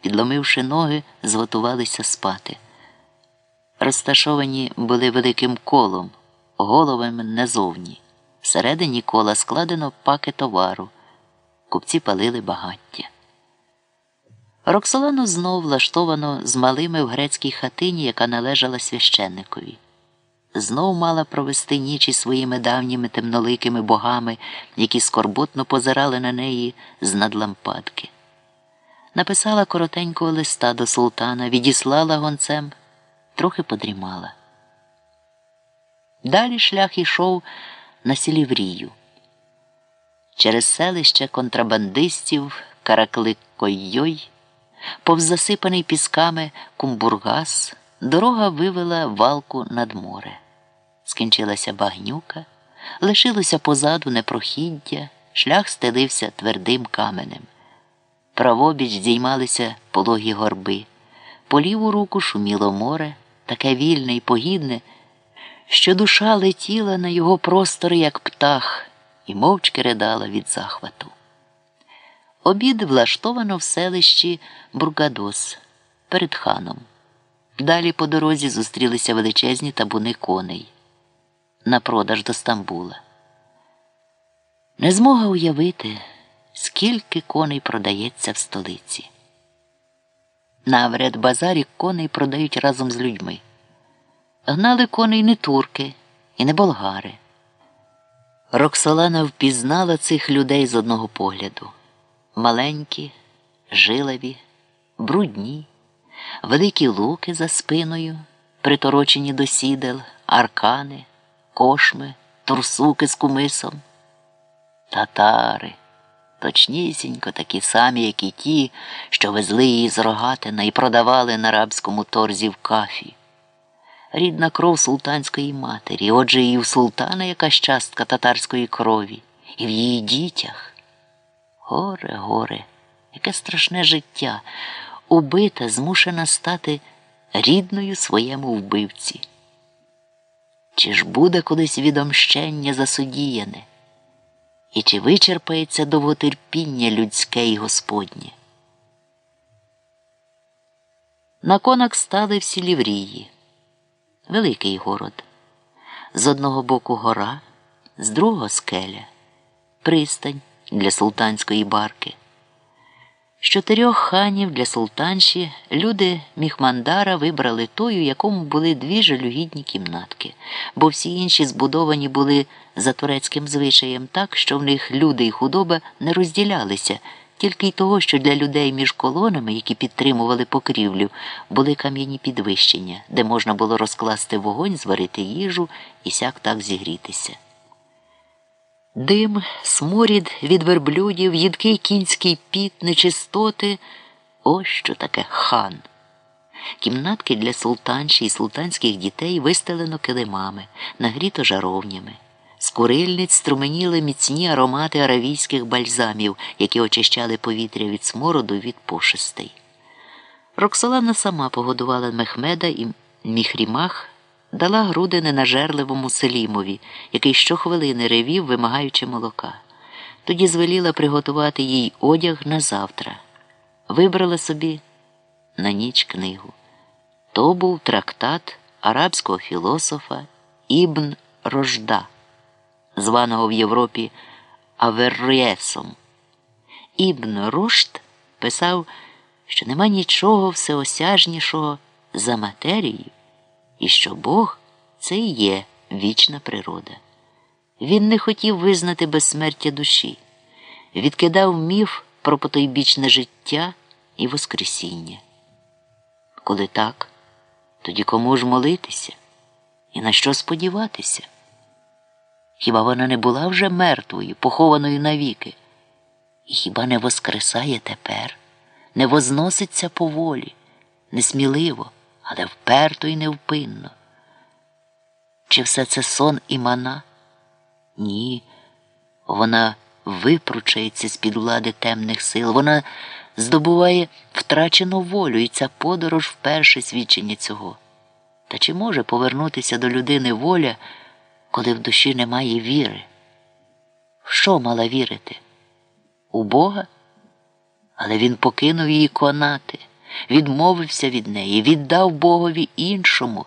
підломивши ноги, зготувалися спати. Розташовані були великим колом, головами назовні. Всередині кола складено паки товару. Купці палили багаття. Роксолану знов влаштовано з малими в грецькій хатині, яка належала священникові. Знов мала провести ніч із своїми давніми темноликими богами, які скорботно позирали на неї з надлампадки. Написала коротенького листа до султана, відіслала гонцем, трохи подрімала. Далі шлях ішов на Сіліврію. Через селище контрабандистів Каракликойой, повз засипаний пісками Кумбургас, дорога вивела валку над море. Скінчилася багнюка, лишилося позаду непрохіддя, шлях стелився твердим каменем. Правобіч здіймалися пологі горби, по ліву руку шуміло море, таке вільне і погідне, що душа летіла на його простори, як птах, і мовчки ридала від захвату. Обід влаштовано в селищі Бургадос перед ханом. Далі по дорозі зустрілися величезні табуни коней на продаж до Стамбула. Не змога уявити, скільки коней продається в столиці. На Авред-базарі коней продають разом з людьми. Гнали коней не турки і не болгари. Роксолана впізнала цих людей з одного погляду маленькі, жилаві, брудні, великі луки за спиною, приторочені до сідел, аркани, кошми, турсуки з кумисом, татари. Точнісінько такі самі, як і ті, що везли її з рогатина і продавали на рабському торзі в кафі. Рідна кров султанської матері, отже, і в султана якась частка татарської крові, і в її дітях. Горе, горе, яке страшне життя, убита, змушена стати рідною своєму вбивці. Чи ж буде колись відомщення засудіяне? І чи вичерпається довготерпіння людське і Господнє? На конах стали всі ліврії, великий город. З одного боку гора, з другого скеля, пристань для султанської барки. З чотирьох ханів для султанші люди Міхмандара вибрали тою, якому були дві жалюгідні кімнатки, бо всі інші збудовані були за турецьким звичаєм так, що в них люди і худоба не розділялися, тільки й того, що для людей між колонами, які підтримували покрівлю, були кам'яні підвищення, де можна було розкласти вогонь, зварити їжу і сяк так зігрітися. Дим, сморід від верблюдів, їдкий кінський піт, нечистоти ось що таке хан. Кімнатки для султанші і султанських дітей вистелено килимами, нагріто жаровнями. З курильниць струменіли міцні аромати аравійських бальзамів, які очищали повітря від смороду від пошестей. Роксолана сама погодувала Мехмеда і Міхрімах дала груди ненажерливому Селімові, який щохвилини ревів, вимагаючи молока. Тоді звеліла приготувати їй одяг на завтра. Вибрала собі на ніч книгу. То був трактат арабського філософа Ібн Рожда, званого в Європі Аверрєсом. Ібн Рушд писав, що нема нічого всеосяжнішого за матерію і що Бог це і є вічна природа. Він не хотів визнати безсмертя душі, відкидав міф про потойбічне життя і Воскресіння. Коли так, тоді кому ж молитися і на що сподіватися? Хіба вона не була вже мертвою, похованою навіки? І хіба не воскресає тепер, не возноситься поволі, несміливо? Але вперто і невпинно. Чи все це сон і мана? Ні, вона випручається з під влади темних сил, вона здобуває втрачену волю, і ця подорож вперше свідчення цього. Та чи може повернутися до людини воля, коли в душі немає віри? В що мала вірити? У Бога? Але він покинув її конати. Відмовився від неї, віддав Богові іншому.